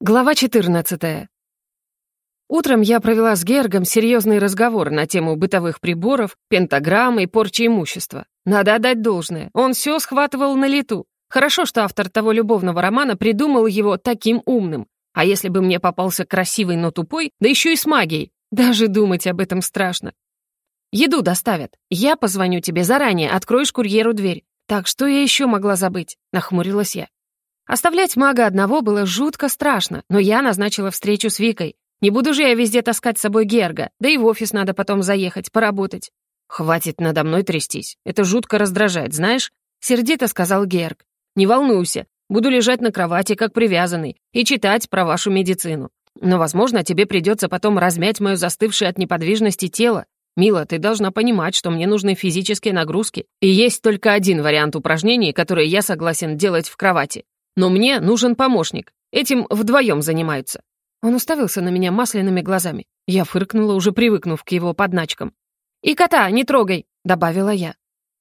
Глава 14. Утром я провела с Гергом серьезный разговор на тему бытовых приборов, пентаграмм и порчи имущества. Надо отдать должное, он все схватывал на лету. Хорошо, что автор того любовного романа придумал его таким умным. А если бы мне попался красивый, но тупой, да еще и с магией, даже думать об этом страшно. Еду доставят. Я позвоню тебе заранее, откроешь курьеру дверь. Так что я еще могла забыть? Нахмурилась я. Оставлять мага одного было жутко страшно, но я назначила встречу с Викой. Не буду же я везде таскать с собой Герга, да и в офис надо потом заехать, поработать. «Хватит надо мной трястись, это жутко раздражает, знаешь?» — сердито сказал Герг. «Не волнуйся, буду лежать на кровати, как привязанный, и читать про вашу медицину. Но, возможно, тебе придется потом размять мое застывшее от неподвижности тело. Мила, ты должна понимать, что мне нужны физические нагрузки, и есть только один вариант упражнений, которые я согласен делать в кровати. Но мне нужен помощник. Этим вдвоем занимаются». Он уставился на меня масляными глазами. Я фыркнула, уже привыкнув к его подначкам. «И кота не трогай», — добавила я.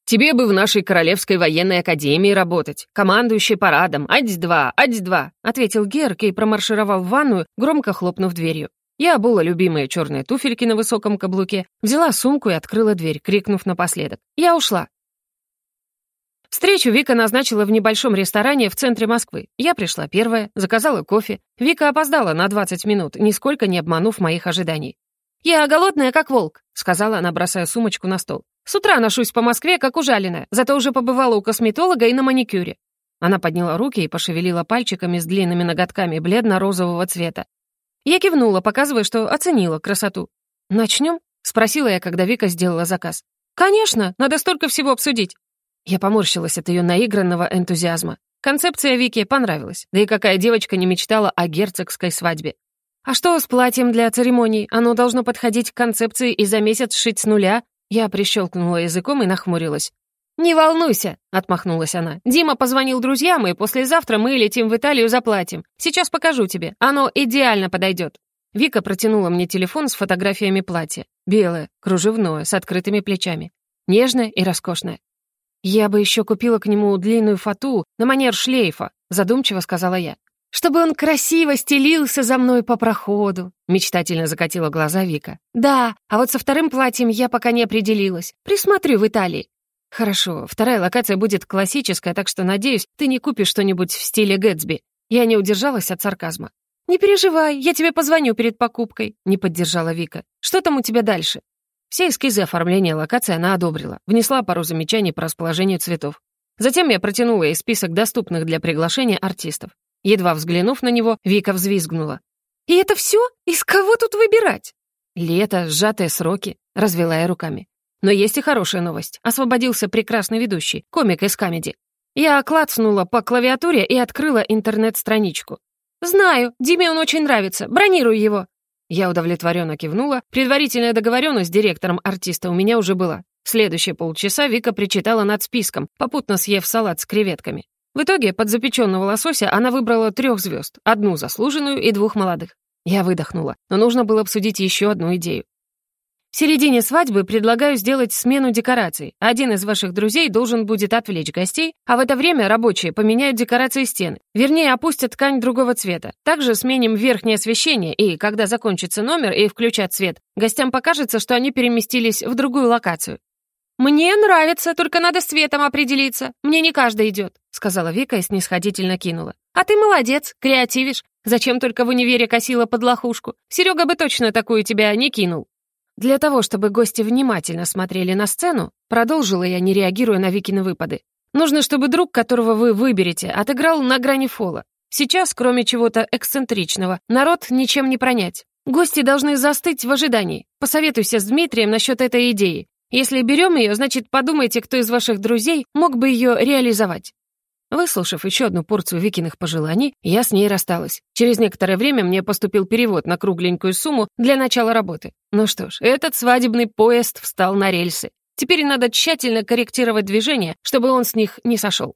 «Тебе бы в нашей Королевской военной академии работать, командующий парадом, ать-два, ать-два», — ответил Герк и промаршировал в ванную, громко хлопнув дверью. Я обула любимые черные туфельки на высоком каблуке, взяла сумку и открыла дверь, крикнув напоследок. Я ушла. Встречу Вика назначила в небольшом ресторане в центре Москвы. Я пришла первая, заказала кофе. Вика опоздала на 20 минут, нисколько не обманув моих ожиданий. «Я голодная, как волк», — сказала она, бросая сумочку на стол. «С утра ношусь по Москве, как ужаленная, зато уже побывала у косметолога и на маникюре». Она подняла руки и пошевелила пальчиками с длинными ноготками бледно-розового цвета. Я кивнула, показывая, что оценила красоту. «Начнем?» — спросила я, когда Вика сделала заказ. «Конечно, надо столько всего обсудить». Я поморщилась от ее наигранного энтузиазма. Концепция Вики понравилась, да и какая девочка не мечтала о герцогской свадьбе. А что с платьем для церемоний? Оно должно подходить к концепции и за месяц шить с нуля? Я прищелкнула языком и нахмурилась. «Не волнуйся», — отмахнулась она. «Дима позвонил друзьям, и послезавтра мы летим в Италию за платьем. Сейчас покажу тебе. Оно идеально подойдет». Вика протянула мне телефон с фотографиями платья. Белое, кружевное, с открытыми плечами. Нежное и роскошное. «Я бы еще купила к нему длинную фату на манер шлейфа», задумчиво сказала я. «Чтобы он красиво стелился за мной по проходу», мечтательно закатила глаза Вика. «Да, а вот со вторым платьем я пока не определилась. Присмотрю в Италии». «Хорошо, вторая локация будет классическая, так что, надеюсь, ты не купишь что-нибудь в стиле Гэтсби». Я не удержалась от сарказма. «Не переживай, я тебе позвоню перед покупкой», — не поддержала Вика. «Что там у тебя дальше?» Все эскизы оформления локации она одобрила, внесла пару замечаний по расположению цветов. Затем я протянула ей список доступных для приглашения артистов. Едва взглянув на него, Вика взвизгнула. «И это все? Из кого тут выбирать?» «Лето, сжатые сроки», — развела я руками. «Но есть и хорошая новость. Освободился прекрасный ведущий, комик из камеди. Я клацнула по клавиатуре и открыла интернет-страничку. «Знаю, Диме он очень нравится. Бронируй его». Я удовлетворенно кивнула. Предварительная договоренность с директором артиста у меня уже была. Следующие полчаса Вика причитала над списком, попутно съев салат с креветками. В итоге под запеченного лосося она выбрала трех звезд, одну заслуженную и двух молодых. Я выдохнула, но нужно было обсудить еще одну идею. В середине свадьбы предлагаю сделать смену декораций. Один из ваших друзей должен будет отвлечь гостей, а в это время рабочие поменяют декорации стен. Вернее, опустят ткань другого цвета. Также сменим верхнее освещение, и когда закончится номер и включат свет, гостям покажется, что они переместились в другую локацию. «Мне нравится, только надо с цветом определиться. Мне не каждый идет», — сказала Вика и снисходительно кинула. «А ты молодец, креативишь. Зачем только в универе косила под лохушку? Серега бы точно такую тебя не кинул». Для того, чтобы гости внимательно смотрели на сцену, продолжила я, не реагируя на Викины выпады. Нужно, чтобы друг, которого вы выберете, отыграл на грани фола. Сейчас, кроме чего-то эксцентричного, народ ничем не пронять. Гости должны застыть в ожидании. Посоветуйся с Дмитрием насчет этой идеи. Если берем ее, значит, подумайте, кто из ваших друзей мог бы ее реализовать. Выслушав еще одну порцию Викиных пожеланий, я с ней рассталась. Через некоторое время мне поступил перевод на кругленькую сумму для начала работы. Ну что ж, этот свадебный поезд встал на рельсы. Теперь надо тщательно корректировать движение, чтобы он с них не сошел.